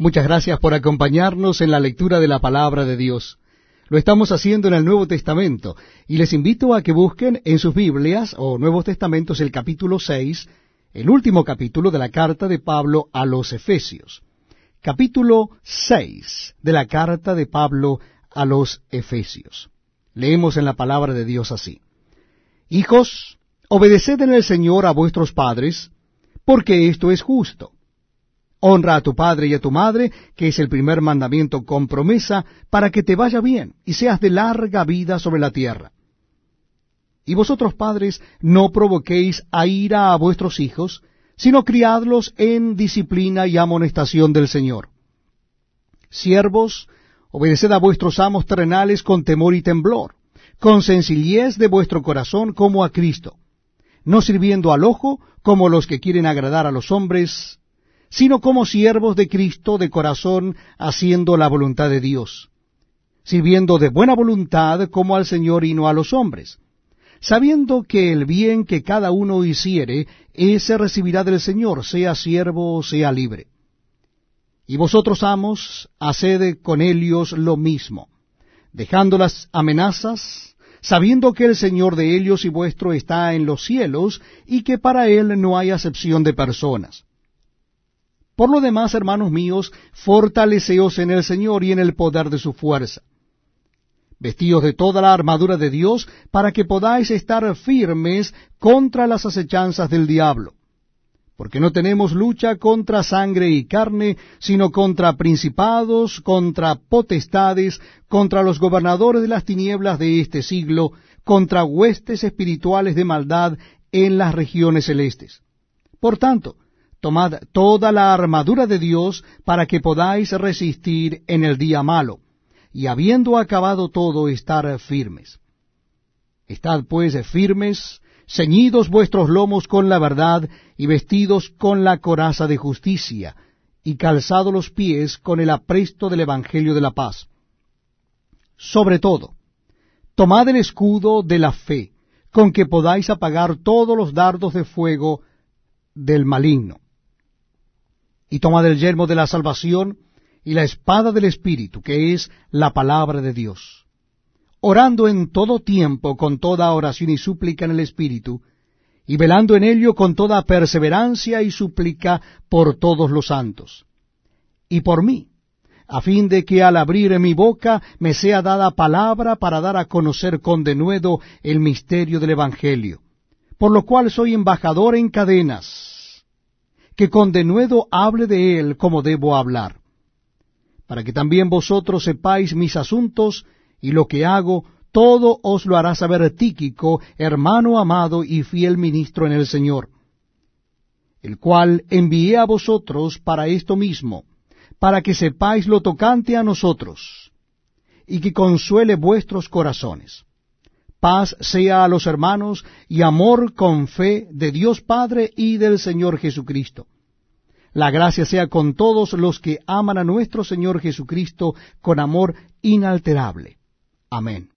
Muchas gracias por acompañarnos en la lectura de la palabra de Dios. Lo estamos haciendo en el Nuevo Testamento y les invito a que busquen en sus Biblias o Nuevos Testamentos el capítulo 6, el último capítulo de la carta de Pablo a los Efesios. Capítulo 6 de la carta de Pablo a los Efesios. Leemos en la palabra de Dios así. Hijos, obedeced en el Señor a vuestros padres, porque esto es justo. Honra a tu padre y a tu madre, que es el primer mandamiento con promesa, para que te vaya bien y seas de larga vida sobre la tierra. Y vosotros padres, no provoquéis a ira a vuestros hijos, sino criadlos en disciplina y amonestación del Señor. Siervos, obedeced a vuestros amos terrenales con temor y temblor, con sencillez de vuestro corazón como a Cristo, no sirviendo al ojo como los que quieren agradar a los hombres, sino como siervos de Cristo de corazón, haciendo la voluntad de Dios, sirviendo de buena voluntad como al Señor y no a los hombres, sabiendo que el bien que cada uno hiciere, ese recibirá del Señor, sea siervo o sea libre. Y vosotros, amos, haced con ellos lo mismo, dejando las amenazas, sabiendo que el Señor de ellos y vuestro está en los cielos, y que para él no hay acepción de personas. Por lo demás, hermanos míos, fortaleceos en el Señor y en el poder de su fuerza. Vestíos de toda la armadura de Dios para que podáis estar firmes contra las acechanzas del diablo. Porque no tenemos lucha contra sangre y carne, sino contra principados, contra potestades, contra los gobernadores de las tinieblas de este siglo, contra huestes espirituales de maldad en las regiones celestes. Por tanto, Tomad toda la armadura de Dios para que podáis resistir en el día malo, y habiendo acabado todo, estar firmes. Estad pues firmes, ceñidos vuestros lomos con la verdad, y vestidos con la coraza de justicia, y calzados los pies con el apresto del Evangelio de la paz. Sobre todo, tomad el escudo de la fe, con que podáis apagar todos los dardos de fuego del maligno y tomad el yermo de la salvación y la espada del Espíritu, que es la palabra de Dios, orando en todo tiempo con toda oración y súplica en el Espíritu, y velando en ello con toda perseverancia y súplica por todos los santos, y por mí, a fin de que al abrir mi boca me sea dada palabra para dar a conocer con denuedo el misterio del Evangelio, por lo cual soy embajador en cadenas, que con denuedo hable de él como debo hablar, para que también vosotros sepáis mis asuntos y lo que hago, todo os lo hará saber Tíquico, hermano amado y fiel ministro en el Señor, el cual envié a vosotros para esto mismo, para que sepáis lo tocante a nosotros, y que consuele vuestros corazones. Paz sea a los hermanos y amor con fe de Dios Padre y del Señor Jesucristo. La gracia sea con todos los que aman a nuestro Señor Jesucristo con amor inalterable. Amén.